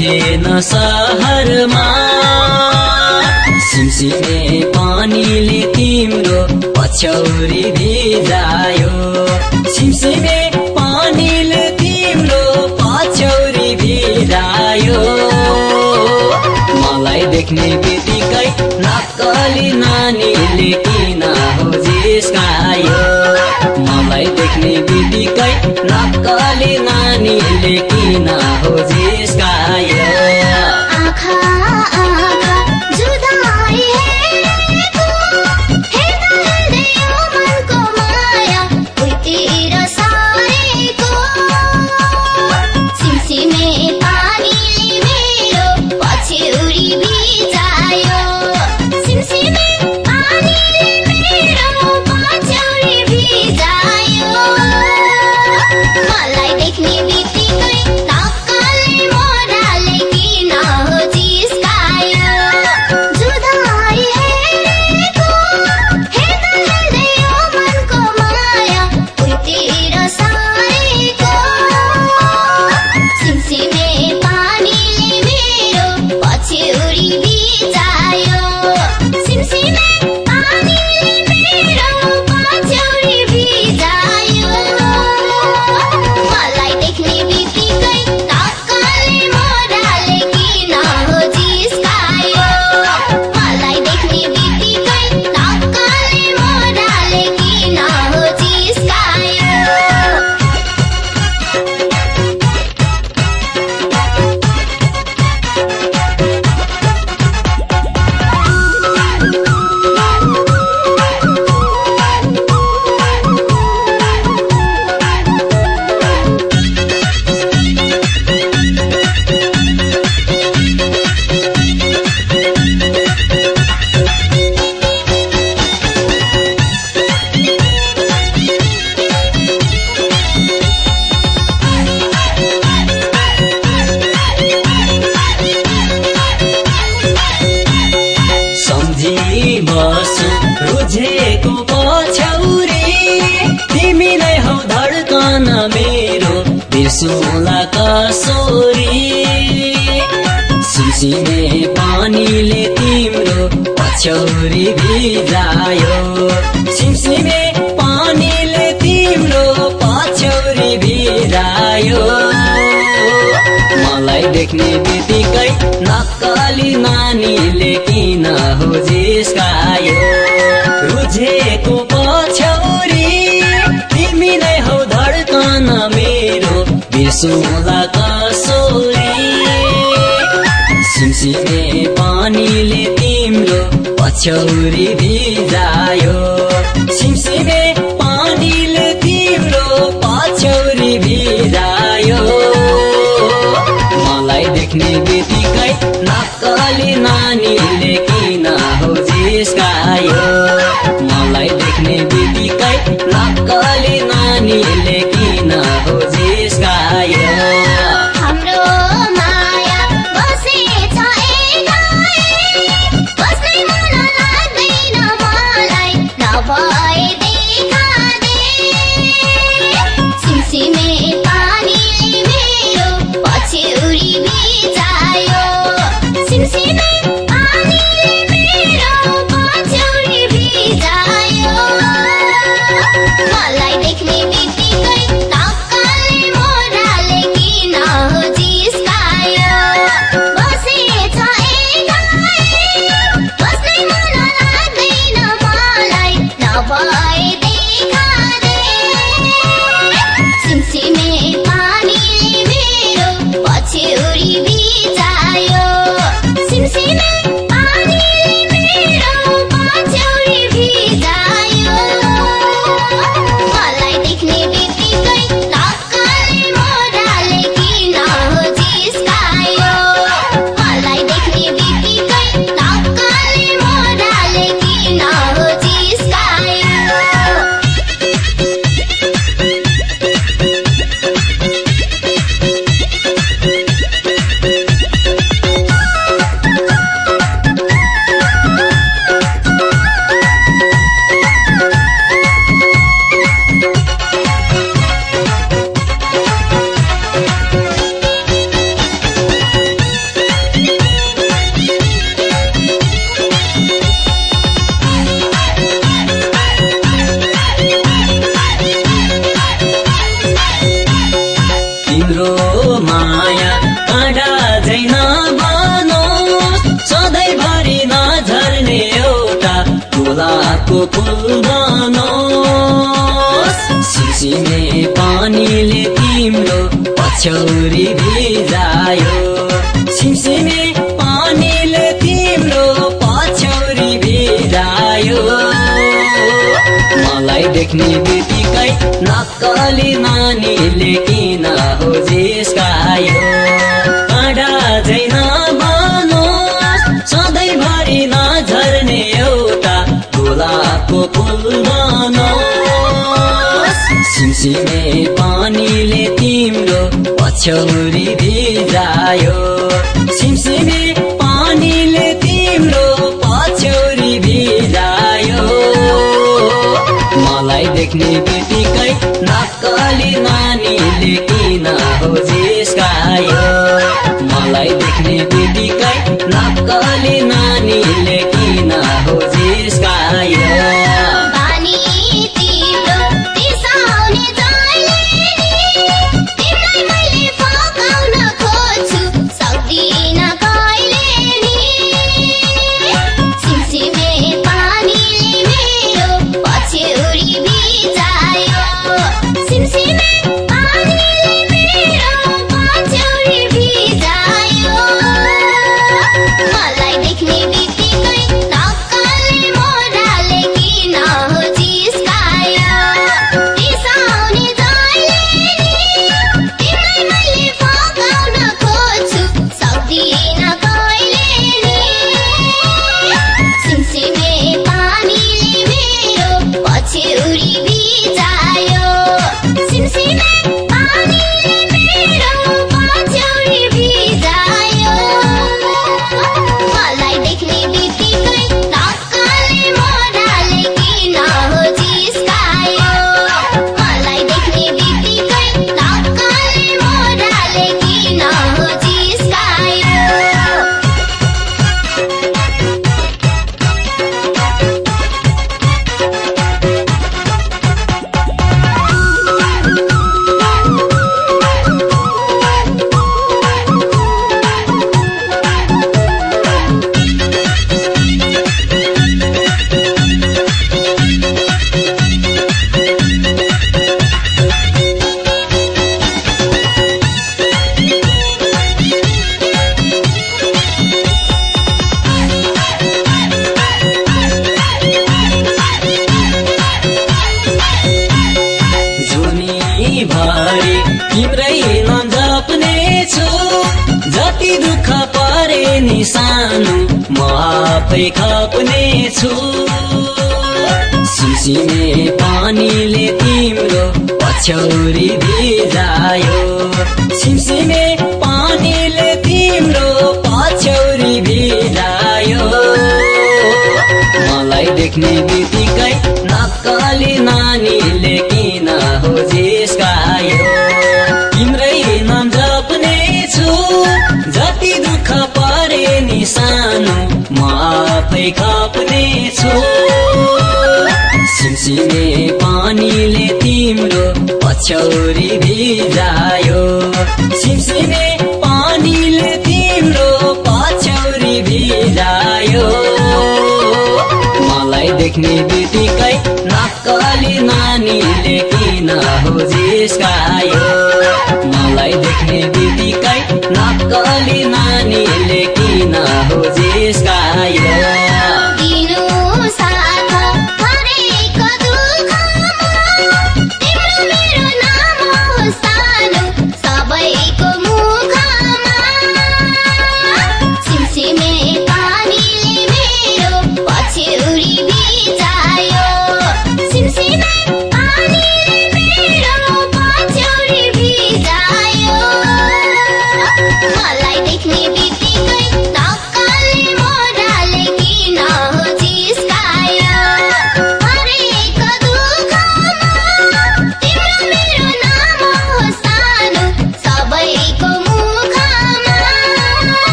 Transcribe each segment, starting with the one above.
थिएन सहरमा सिमसिमे पानीले तिम्रो पछौरी भिजायो। सिमसिमे पानीले तिम्रो पछौरी भिजायो। मलाई देख्ने बित्तिकै नक्कली ना सुला कसोरी सुसिने पानीले तिम्रो पछौरी भिजायो। सिमसिमे पानीले तिम्रो पछौरी भिजायो। मलाई देख्ने त्यतिकै नक्कली नानीले किन हो जिस्कायो? सुला। कसोरी पानीले तिम्रो पछौरी भिजायो। मलाई देख्ने बित्तिकै फुल बनोस् सिसिमे पानीले तिम्रो पछौरी भिजायो। सिमसिमे पानीले तिम्रो पछौरी भिजायो। मलाई देख्ने बित्तिकै नक्कली नानीले किन हो जिस्कायो। सिमसिमे पानीले तिम्रो पछौरी भिजायो। सिमसिमे पानीले तिम्रो पछौरी भिजायो। मलाई देख्ने बित्तिकै नक्कली नानीले किन हो जिस्कायो। मलाई देख्ने बित्तिकै नक्कली नानीले सानो म आफै खप्ने छु सिमसिमे पानीले तिम्रो पछौरी भिजायो। सिमसिमे पानीले तिम्रो पछौरी भिजायो। मलाई देख्ने बित्तिकै नक्कली नानीले आफै खप्ने छु सिमसिमे पानीले तिम्रो पछौरी भिजायो। सिमसिमे पानीले तिम्रो पछौरी भिजायो। मलाई देख्ने बित्तिकै नक्कली नानीले किन हो जिस्कायो? मलाई देख्ने बित्तिकै नक्कली नानीले किन हो जिस्कायो?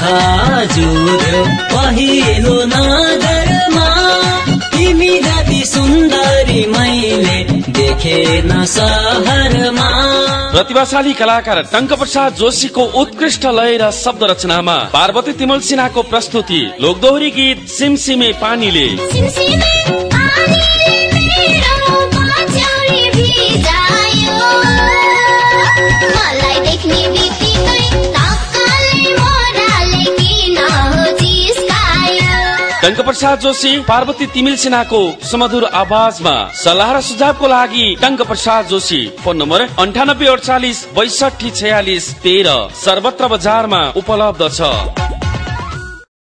खाजुर पहिलो नगरमा तिमी जति सुन्दरी मैले देखेन सहरमा प्रतिभाशाली कलाकार टङ्क प्रसाद जोशीको उत्कृष्ट लय र शब्द रचनामा पार्वती तिमल सिन्हाको प्रस्तुति लोकदोहोरी गीत सिमसिमे पानीले सिम टङ्क प्रसाद जोशी पार्वती तिमिल सिन्हाको सुमधुर आवाजमा सल्लाह र सुझावको लागि टङ्क प्रसाद जोशी फोन नम्बर अन्ठानब्बे अडचालिस बैसठी छयालिस तेह्र सर्वत्र बजारमा उपलब्ध छ।